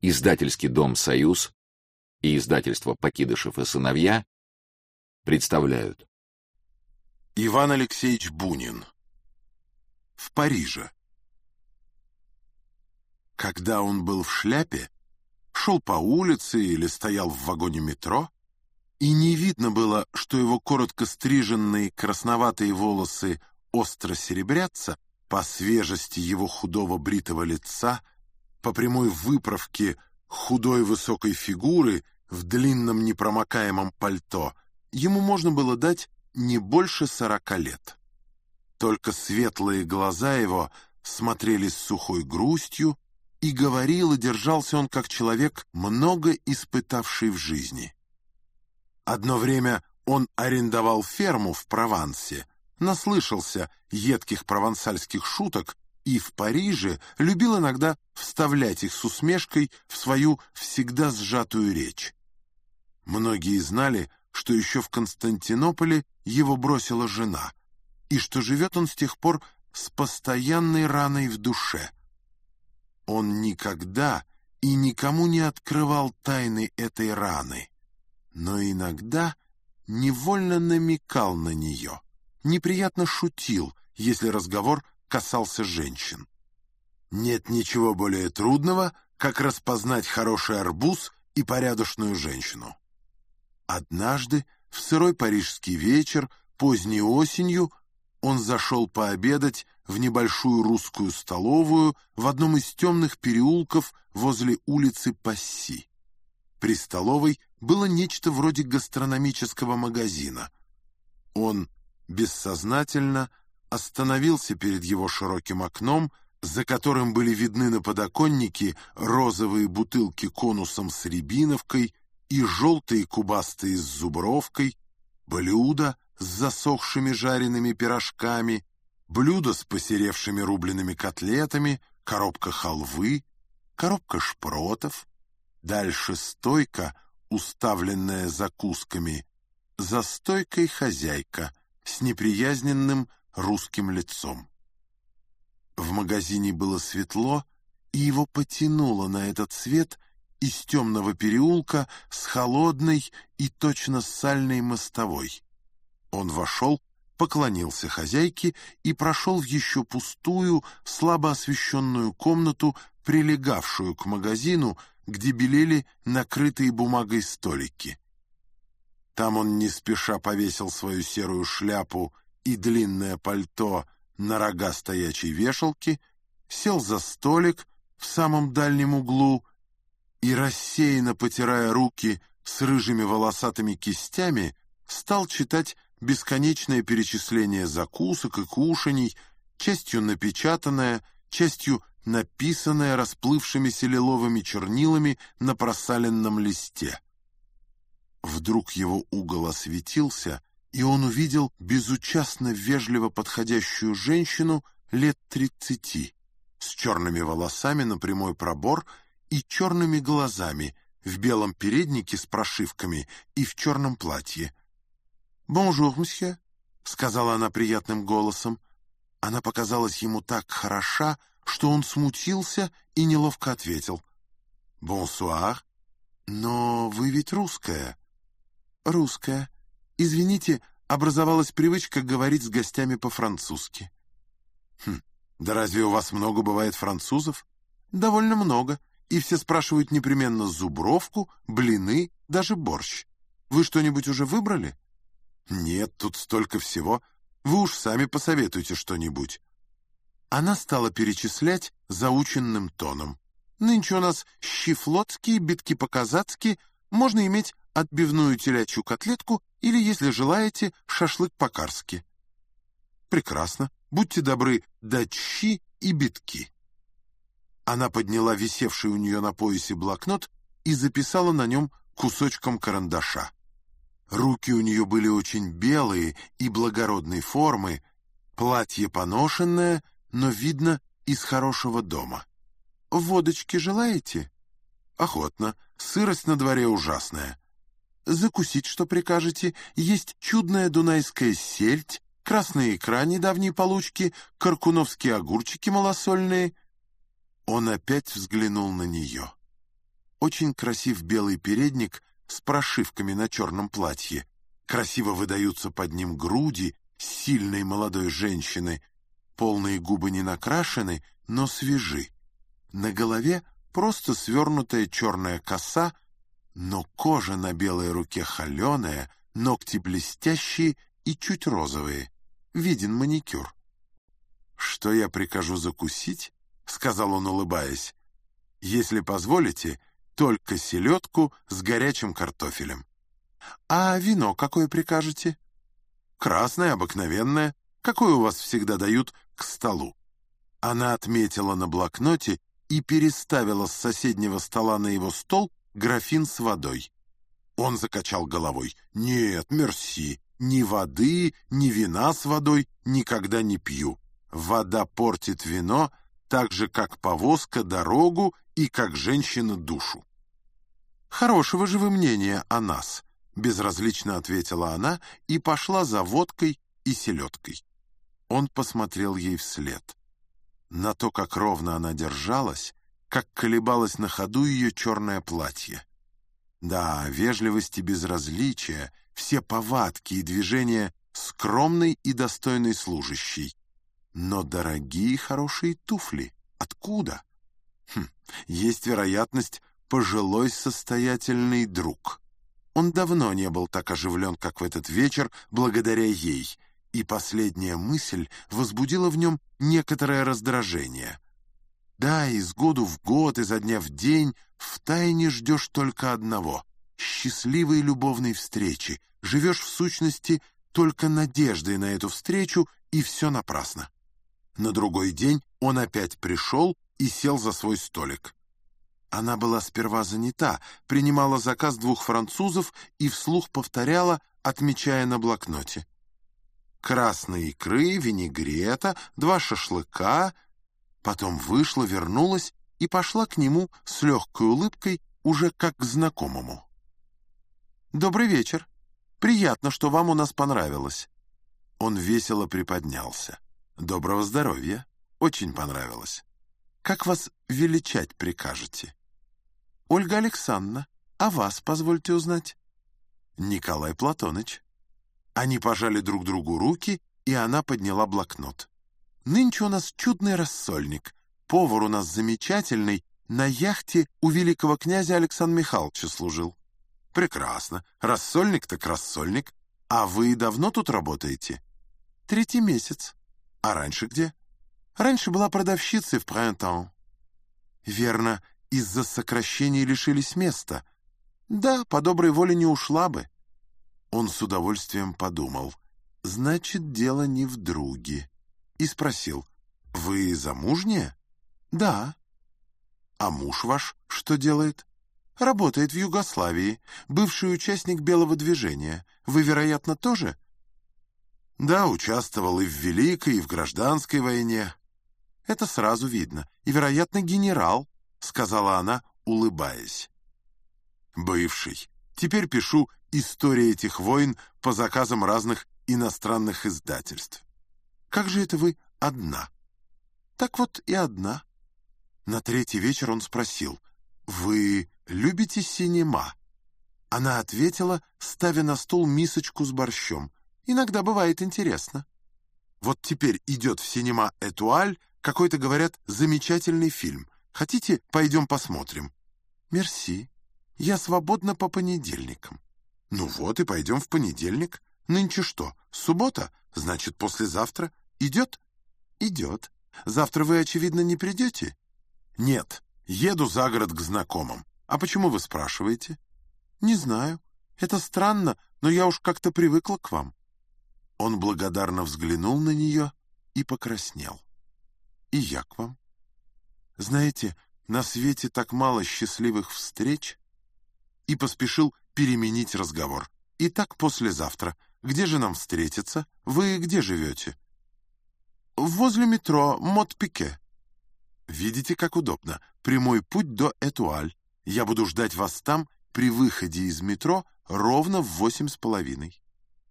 Издательский дом «Союз» и издательство «Покидышев и сыновья» представляют. Иван Алексеевич Бунин. В Париже. Когда он был в шляпе, шел по улице или стоял в вагоне метро, и не видно было, что его коротко стриженные красноватые волосы остро серебрятся по свежести его худого бритого лица — по прямой выправке худой высокой фигуры в длинном непромокаемом пальто ему можно было дать не больше сорока лет. Только светлые глаза его смотрели с сухой грустью, и говорил и держался он как человек, много испытавший в жизни. Одно время он арендовал ферму в Провансе, наслышался едких провансальских шуток и в Париже любил иногда вставлять их с усмешкой в свою всегда сжатую речь. Многие знали, что еще в Константинополе его бросила жена, и что живет он с тех пор с постоянной раной в душе. Он никогда и никому не открывал тайны этой раны, но иногда невольно намекал на нее, неприятно шутил, если разговор касался женщин. Нет ничего более трудного, как распознать хороший арбуз и порядочную женщину. Однажды, в сырой парижский вечер, поздней осенью, он зашел пообедать в небольшую русскую столовую в одном из темных переулков возле улицы Пасси. При столовой было нечто вроде гастрономического магазина. Он бессознательно остановился перед его широким окном, за которым были видны на подоконнике розовые бутылки конусом с рябиновкой и желтые кубастые с зубровкой, блюда с засохшими жареными пирожками, блюдо с посеревшими рубленными котлетами, коробка халвы, коробка шпротов, дальше стойка, уставленная закусками, за стойкой хозяйка с неприязненным русским лицом. В магазине было светло, и его потянуло на этот свет из темного переулка с холодной и точно сальной мостовой. Он вошел, поклонился хозяйке и прошел в еще пустую, слабо освещенную комнату, прилегавшую к магазину, где белели накрытые бумагой столики. Там он не спеша повесил свою серую шляпу и длинное пальто на рога стоячей вешалки, сел за столик в самом дальнем углу и, рассеянно потирая руки с рыжими волосатыми кистями, стал читать бесконечное перечисление закусок и кушаний, частью напечатанное, частью написанное расплывшимися лиловыми чернилами на просаленном листе. Вдруг его угол осветился, и он увидел безучастно вежливо подходящую женщину лет тридцати, с черными волосами на прямой пробор и черными глазами, в белом переднике с прошивками и в черном платье. «Bonjour, monsieur», — сказала она приятным голосом. Она показалась ему так хороша, что он смутился и неловко ответил. «Bonsoir, но вы ведь русская». «Русская», Извините, образовалась привычка говорить с гостями по-французски. Хм, да разве у вас много бывает французов? Довольно много. И все спрашивают непременно зубровку, блины, даже борщ. Вы что-нибудь уже выбрали? Нет, тут столько всего. Вы уж сами посоветуйте что-нибудь. Она стала перечислять заученным тоном. Нынче у нас щи флотские, битки по-казацки, можно иметь отбивную телячью котлетку или, если желаете, шашлык по-карски. Прекрасно. Будьте добры, дать щи и битки. Она подняла висевший у нее на поясе блокнот и записала на нем кусочком карандаша. Руки у нее были очень белые и благородной формы, платье поношенное, но, видно, из хорошего дома. «Водочки желаете?» «Охотно. Сырость на дворе ужасная. Закусить что прикажете? Есть чудная дунайская сельдь, красная икра недавней получки, каркуновские огурчики малосольные. Он опять взглянул на нее. очень красив белый передник с прошивками на черном платье. Красиво выдаются под ним груди сильной молодой женщины. Полные губы не накрашены, но свежи. На голове просто свернутая черная коса, но кожа на белой руке холеная, ногти блестящие и чуть розовые. Виден маникюр. «Что я прикажу закусить?» — сказал он, улыбаясь. «Если позволите, только селедку с горячим картофелем». «А вино какое прикажете?» «Красное, обыкновенное, какое у вас всегда дают к столу». Она отметила на блокноте и переставила с соседнего стола на его стол графин с водой. Он закачал головой. «Нет, мерси, ни воды, ни вина с водой никогда не пью. Вода портит вино, так же, как повозка дорогу и как женщина душу». «Хорошего же вы мнения о нас», — безразлично ответила она и пошла за водкой и селедкой. Он посмотрел ей вслед. На то, как ровно она держалась, как колебалось на ходу ее черное платье. Да, вежливость и безразличие, все повадки и движения скромной и достойной служащей. Но дорогие хорошие туфли. Откуда? Хм, есть вероятность пожилой состоятельный друг. Он давно не был так оживлен, как в этот вечер, благодаря ей, и последняя мысль возбудила в нем некоторое раздражение. Да, из году в год, изо дня в день втайне ждешь только одного — счастливой любовной встречи, живешь в сущности только надеждой на эту встречу, и все напрасно. На другой день он опять пришел и сел за свой столик. Она была сперва занята, принимала заказ двух французов и вслух повторяла, отмечая на блокноте. Красные икры, винегрета, два шашлыка. Потом вышла, вернулась и пошла к нему с легкой улыбкой, уже как к знакомому. «Добрый вечер. Приятно, что вам у нас понравилось». Он весело приподнялся. «Доброго здоровья. Очень понравилось. Как вас величать прикажете?» «Ольга Александровна, а вас позвольте узнать?» «Николай Платоныч». Они пожали друг другу руки, и она подняла блокнот. «Нынче у нас чудный рассольник. Повар у нас замечательный. На яхте у великого князя Александра Михайловича служил». «Прекрасно. Рассольник так рассольник. А вы давно тут работаете?» «Третий месяц». «А раньше где?» «Раньше была продавщицей в Принтон». «Верно, из-за сокращения лишились места. Да, по доброй воле не ушла бы. Он с удовольствием подумал. Значит, дело не в друге. И спросил, вы замужняя? Да. А муж ваш что делает? Работает в Югославии, бывший участник Белого движения. Вы, вероятно, тоже? Да, участвовал и в Великой, и в Гражданской войне. Это сразу видно. И, вероятно, генерал. — сказала она, улыбаясь. «Бывший. Теперь пишу историю этих войн по заказам разных иностранных издательств. Как же это вы одна?» «Так вот и одна». На третий вечер он спросил, «Вы любите синема?» Она ответила, ставя на стол мисочку с борщом. «Иногда бывает интересно». Вот теперь идет в синема «Этуаль» какой-то, говорят, замечательный фильм — Хотите, пойдем посмотрим?» «Мерси. Я свободна по понедельникам». «Ну вот и пойдем в понедельник. Нынче что, суббота? Значит, послезавтра. Идет?» «Идет. Завтра вы, очевидно, не придете?» «Нет, еду за город к знакомым. А почему вы спрашиваете?» «Не знаю. Это странно, но я уж как-то привыкла к вам». Он благодарно взглянул на нее и покраснел. «И я к вам». Знаете, на свете так мало счастливых встреч. И поспешил переменить разговор. Итак, послезавтра. Где же нам встретиться? Вы где живете? Возле метро Мот-Пике. Видите, как удобно. Прямой путь до Этуаль. Я буду ждать вас там при выходе из метро ровно в восемь с половиной.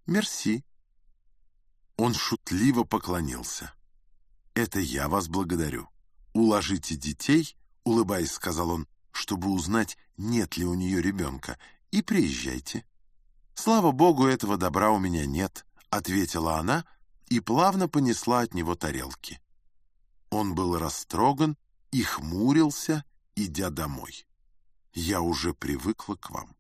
Мерси. Он шутливо поклонился. Это я вас благодарю. «Уложите детей», — улыбаясь, сказал он, «чтобы узнать, нет ли у нее ребенка, и приезжайте. Слава богу, этого добра у меня нет, ответила она и плавно понесла от него тарелки. Он был растроган и хмурился, идя домой. Я уже привыкла к вам.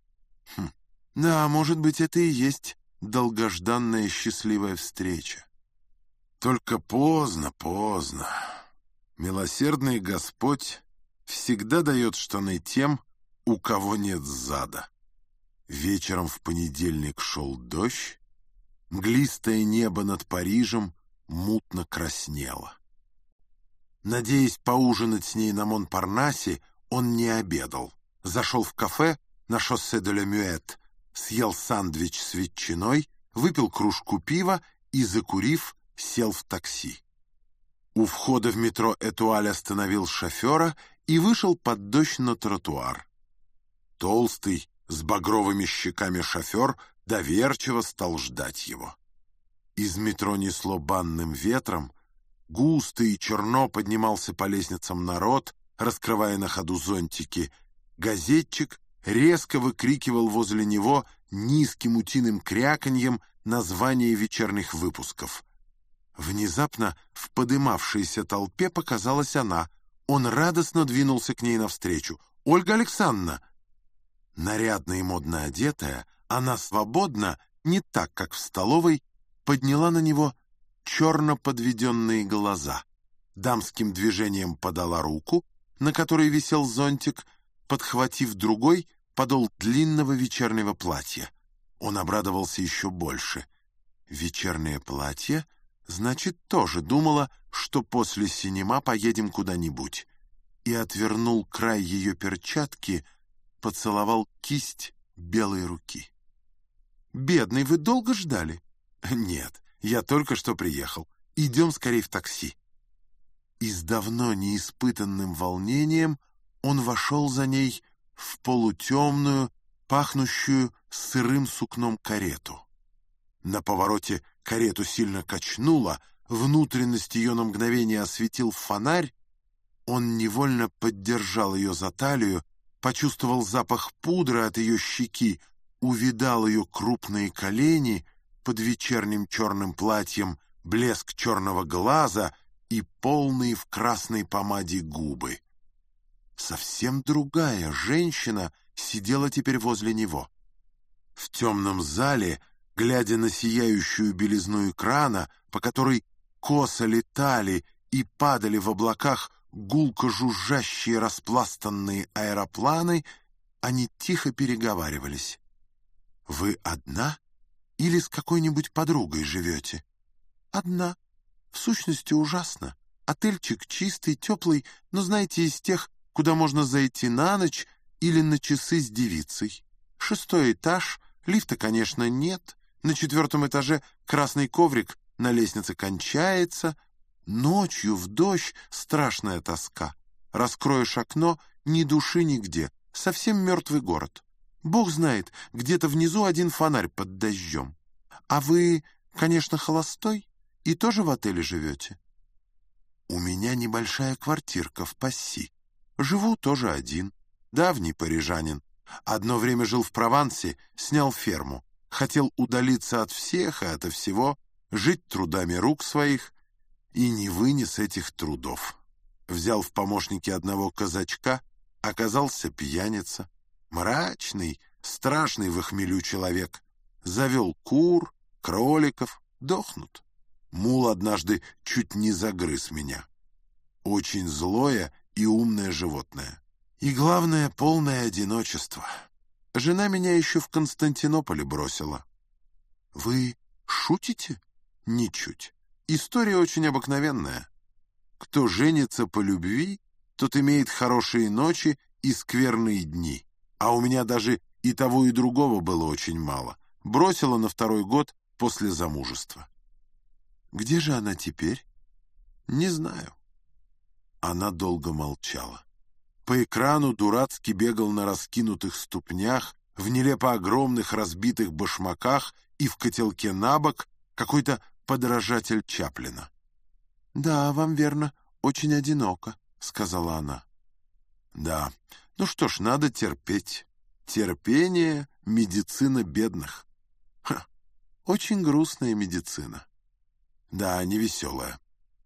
Хм. Да, может быть, это и есть долгожданная счастливая встреча. Только поздно, поздно. Милосердный Господь всегда дает штаны тем, у кого нет зада. Вечером в понедельник шел дождь, мглистое небо над Парижем мутно краснело. Надеясь поужинать с ней на Монпарнасе, он не обедал. Зашел в кафе на шоссе де Мюэт, съел сандвич с ветчиной, выпил кружку пива и, закурив, сел в такси. У входа в метро Этуаль остановил шофера и вышел под дождь на тротуар. Толстый, с багровыми щеками шофер доверчиво стал ждать его. Из метро несло банным ветром, густо и черно поднимался по лестницам народ, раскрывая на ходу зонтики. Газетчик резко выкрикивал возле него низким утиным кряканьем название вечерних выпусков. Внезапно в подымавшейся толпе показалась она. Он радостно двинулся к ней навстречу. «Ольга Александровна!» Нарядно и модно одетая, она свободно, не так, как в столовой, подняла на него черно подведенные глаза. Дамским движением подала руку, на которой висел зонтик, подхватив другой подол длинного вечернего платья. Он обрадовался еще больше. Вечернее платье — Значит, тоже думала, что после синема поедем куда-нибудь. И отвернул край ее перчатки, поцеловал кисть белой руки. «Бедный, вы долго ждали?» «Нет, я только что приехал. Идем скорее в такси». И с давно неиспытанным волнением он вошел за ней в полутемную, пахнущую сырым сукном карету. На повороте карету сильно качнуло, внутренность ее на мгновение осветил фонарь, он невольно поддержал ее за талию, почувствовал запах пудры от ее щеки, увидал ее крупные колени под вечерним черным платьем, блеск черного глаза и полные в красной помаде губы. Совсем другая женщина сидела теперь возле него. В темном зале глядя на сияющую белизну экрана, по которой косо летали и падали в облаках гулко жужжащие распластанные аэропланы, они тихо переговаривались. «Вы одна или с какой-нибудь подругой живете?» «Одна. В сущности, ужасно. Отельчик чистый, теплый, но, знаете, из тех, куда можно зайти на ночь или на часы с девицей. Шестой этаж, лифта, конечно, нет, на четвертом этаже красный коврик на лестнице кончается. Ночью в дождь страшная тоска. Раскроешь окно, ни души нигде. Совсем мертвый город. Бог знает, где-то внизу один фонарь под дождем. А вы, конечно, холостой и тоже в отеле живете? У меня небольшая квартирка в Пасси. Живу тоже один. Давний парижанин. Одно время жил в Провансе, снял ферму хотел удалиться от всех и ото всего, жить трудами рук своих, и не вынес этих трудов. Взял в помощники одного казачка, оказался пьяница, мрачный, страшный в хмелю человек, завел кур, кроликов, дохнут. Мул однажды чуть не загрыз меня. Очень злое и умное животное. И главное, полное одиночество — Жена меня еще в Константинополе бросила. Вы шутите? Ничуть. История очень обыкновенная. Кто женится по любви, тот имеет хорошие ночи и скверные дни. А у меня даже и того, и другого было очень мало. Бросила на второй год после замужества. Где же она теперь? Не знаю. Она долго молчала. По экрану дурацки бегал на раскинутых ступнях, в нелепо огромных разбитых башмаках и в котелке на бок какой-то подражатель Чаплина. «Да, вам верно, очень одиноко», — сказала она. «Да, Ну что ж, надо терпеть. Терпение — медицина бедных. Ха, очень грустная медицина. Да, невеселая.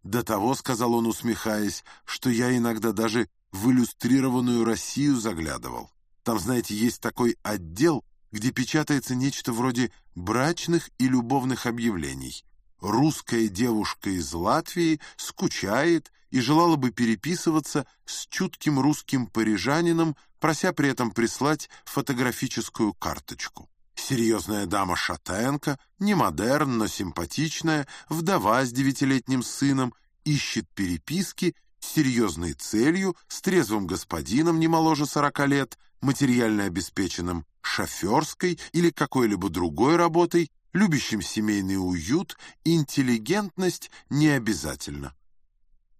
До того, сказал он, усмехаясь, что я иногда даже в иллюстрированную Россию заглядывал. Там, знаете, есть такой отдел, где печатается нечто вроде брачных и любовных объявлений. Русская девушка из Латвии скучает и желала бы переписываться с чутким русским парижанином, прося при этом прислать фотографическую карточку. Серьезная дама Шатенко, не модерн, но симпатичная, вдова с девятилетним сыном, ищет переписки с серьезной целью, с трезвым господином не моложе сорока лет, материально обеспеченным шоферской или какой-либо другой работой, любящим семейный уют, интеллигентность не обязательно.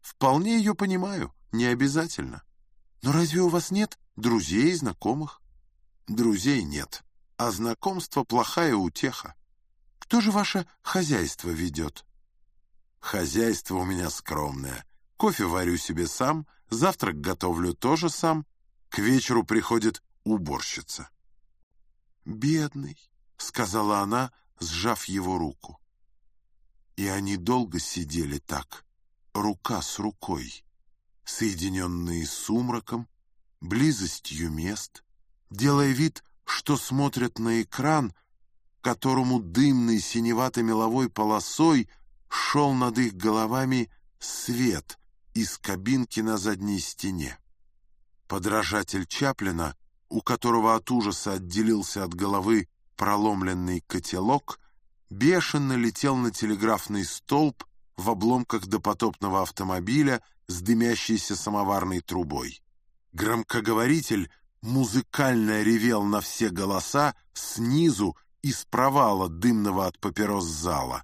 Вполне ее понимаю, не обязательно. Но разве у вас нет друзей и знакомых? Друзей нет, а знакомство плохая утеха. Кто же ваше хозяйство ведет? Хозяйство у меня скромное. Кофе варю себе сам, завтрак готовлю тоже сам. К вечеру приходит уборщица. «Бедный», — сказала она, сжав его руку. И они долго сидели так, рука с рукой, соединенные сумраком, близостью мест, делая вид, что смотрят на экран, которому дымной синевато-меловой полосой шел над их головами свет из кабинки на задней стене. Подражатель Чаплина, у которого от ужаса отделился от головы проломленный котелок, бешено летел на телеграфный столб в обломках допотопного автомобиля с дымящейся самоварной трубой. Громкоговоритель музыкально ревел на все голоса снизу из провала дымного от папирос зала.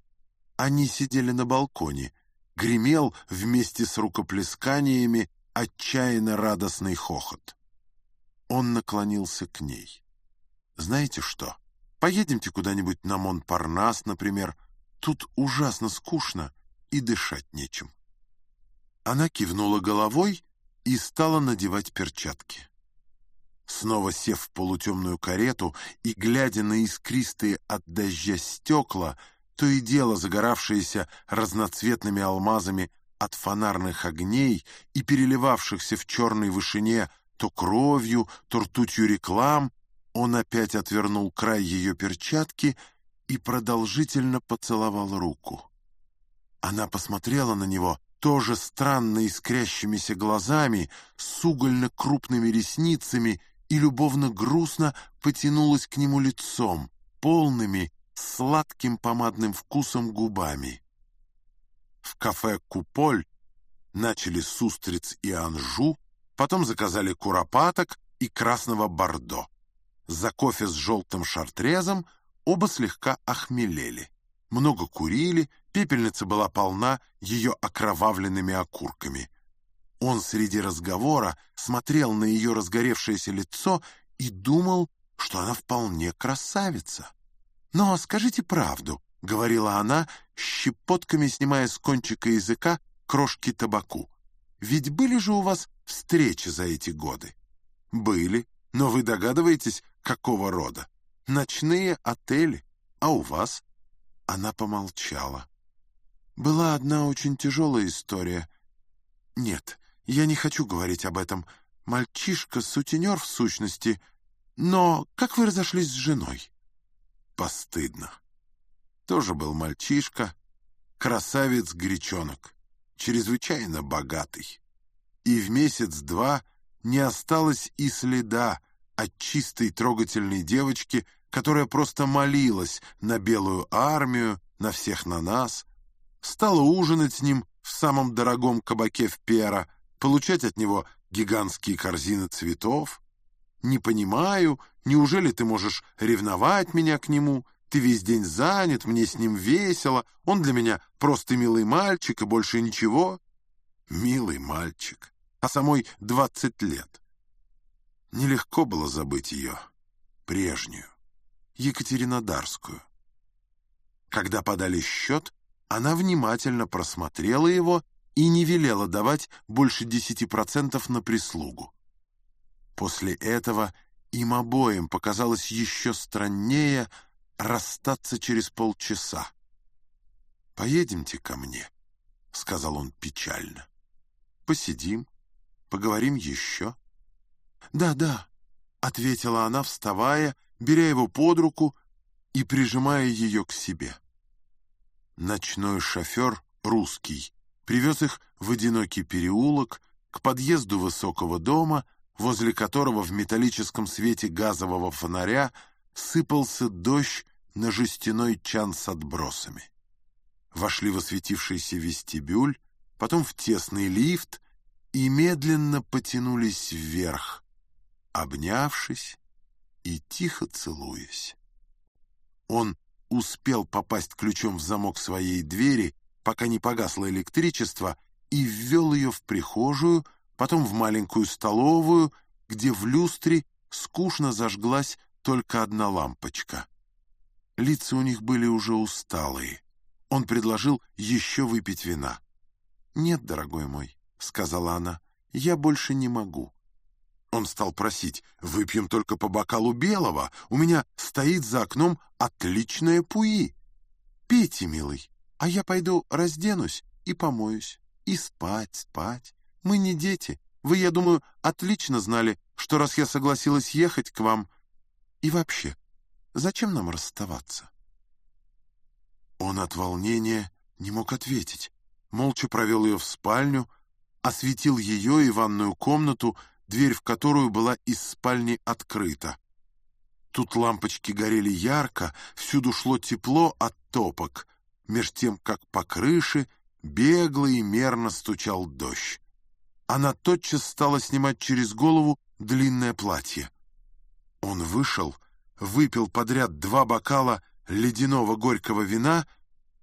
Они сидели на балконе. Гремел вместе с рукоплесканиями отчаянно радостный хохот. Он наклонился к ней. «Знаете что? Поедемте куда-нибудь на Монпарнас, например. Тут ужасно скучно и дышать нечем». Она кивнула головой и стала надевать перчатки. Снова сев в полутемную карету и глядя на искристые от дождя стекла, то и дело загоравшиеся разноцветными алмазами от фонарных огней и переливавшихся в черной вышине то кровью, то ртутью реклам, он опять отвернул край ее перчатки и продолжительно поцеловал руку. Она посмотрела на него тоже странно искрящимися глазами, с угольно-крупными ресницами и любовно-грустно потянулась к нему лицом, полными, сладким помадным вкусом губами. В кафе «Куполь» начали с устриц и анжу, потом заказали куропаток и красного бордо. За кофе с желтым шартрезом оба слегка охмелели. Много курили, пепельница была полна ее окровавленными окурками. Он среди разговора смотрел на ее разгоревшееся лицо и думал, что она вполне красавица. «Но скажите правду», — говорила она, щепотками снимая с кончика языка крошки табаку. «Ведь были же у вас встречи за эти годы?» «Были, но вы догадываетесь, какого рода? Ночные отели, а у вас?» Она помолчала. «Была одна очень тяжелая история. Нет, я не хочу говорить об этом. Мальчишка-сутенер в сущности. Но как вы разошлись с женой?» «Постыдно. Тоже был мальчишка, красавец-гречонок, чрезвычайно богатый. И в месяц-два не осталось и следа от чистой трогательной девочки, которая просто молилась на белую армию, на всех на нас, стала ужинать с ним в самом дорогом кабаке в Пера, получать от него гигантские корзины цветов. Не понимаю, неужели ты можешь ревновать меня к нему? Ты весь день занят, мне с ним весело, он для меня просто милый мальчик и больше ничего. Милый мальчик, а самой двадцать лет. Нелегко было забыть ее, прежнюю. Екатеринодарскую. Когда подали счет, она внимательно просмотрела его и не велела давать больше десяти процентов на прислугу. После этого им обоим показалось еще страннее расстаться через полчаса. «Поедемте ко мне», — сказал он печально. «Посидим, поговорим еще». «Да, да», — ответила она, вставая, беря его под руку и прижимая ее к себе. Ночной шофер, русский, привез их в одинокий переулок к подъезду высокого дома, возле которого в металлическом свете газового фонаря сыпался дождь на жестяной чан с отбросами. Вошли в осветившийся вестибюль, потом в тесный лифт и медленно потянулись вверх, обнявшись и тихо целуясь. Он успел попасть ключом в замок своей двери, пока не погасло электричество, и ввел ее в прихожую, потом в маленькую столовую, где в люстре скучно зажглась только одна лампочка. Лица у них были уже усталые. Он предложил еще выпить вина. «Нет, дорогой мой», — сказала она, — «я больше не могу». Он стал просить, «Выпьем только по бокалу белого, у меня стоит за окном отличная пуи». «Пейте, милый, а я пойду разденусь и помоюсь, и спать, спать. Мы не дети. Вы, я думаю, отлично знали, что раз я согласилась ехать к вам... И вообще, зачем нам расставаться?» Он от волнения не мог ответить. Молча провел ее в спальню, осветил ее и ванную комнату, дверь в которую была из спальни открыта. Тут лампочки горели ярко, всюду шло тепло от топок, меж тем, как по крыше бегло и мерно стучал дождь. Она тотчас стала снимать через голову длинное платье. Он вышел, выпил подряд два бокала ледяного горького вина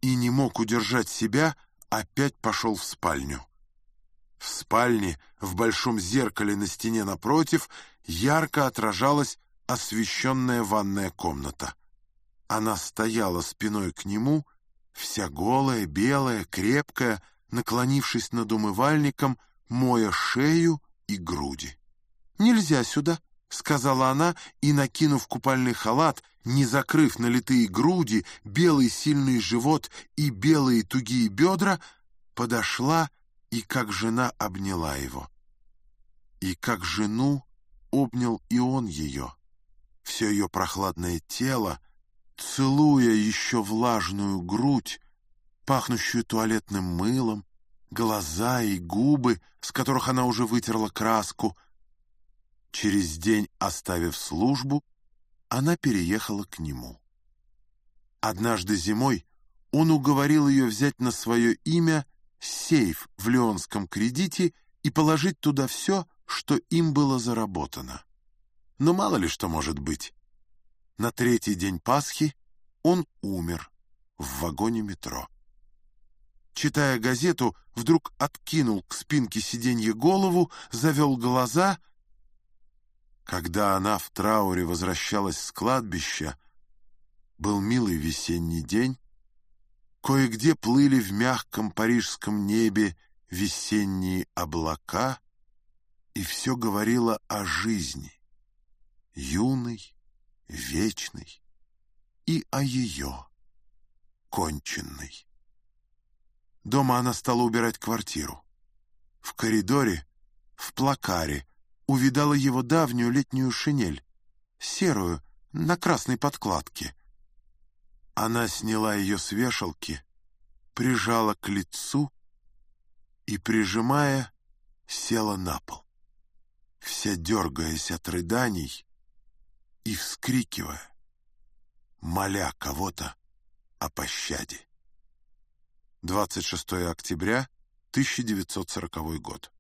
и не мог удержать себя, опять пошел в спальню. В спальне, в большом зеркале на стене напротив, ярко отражалась освещенная ванная комната. Она стояла спиной к нему, вся голая, белая, крепкая, наклонившись над умывальником, моя шею и груди. «Нельзя сюда», — сказала она, и, накинув купальный халат, не закрыв налитые груди, белый сильный живот и белые тугие бедра, подошла и как жена обняла его. И как жену обнял и он ее. Все ее прохладное тело, целуя еще влажную грудь, пахнущую туалетным мылом, глаза и губы, с которых она уже вытерла краску. Через день, оставив службу, она переехала к нему. Однажды зимой он уговорил ее взять на свое имя сейф в Леонском кредите и положить туда все, что им было заработано. Но мало ли что может быть. На третий день Пасхи он умер в вагоне метро. Читая газету, вдруг откинул к спинке сиденья голову, завел глаза. Когда она в трауре возвращалась с кладбища, был милый весенний день, Кое-где плыли в мягком парижском небе весенние облака, и все говорило о жизни, юной, вечной, и о ее, конченной. Дома она стала убирать квартиру. В коридоре, в плакаре, увидала его давнюю летнюю шинель, серую, на красной подкладке — она сняла ее с вешалки, прижала к лицу и, прижимая, села на пол, вся дергаясь от рыданий и вскрикивая, моля кого-то о пощаде. 26 октября 1940 год.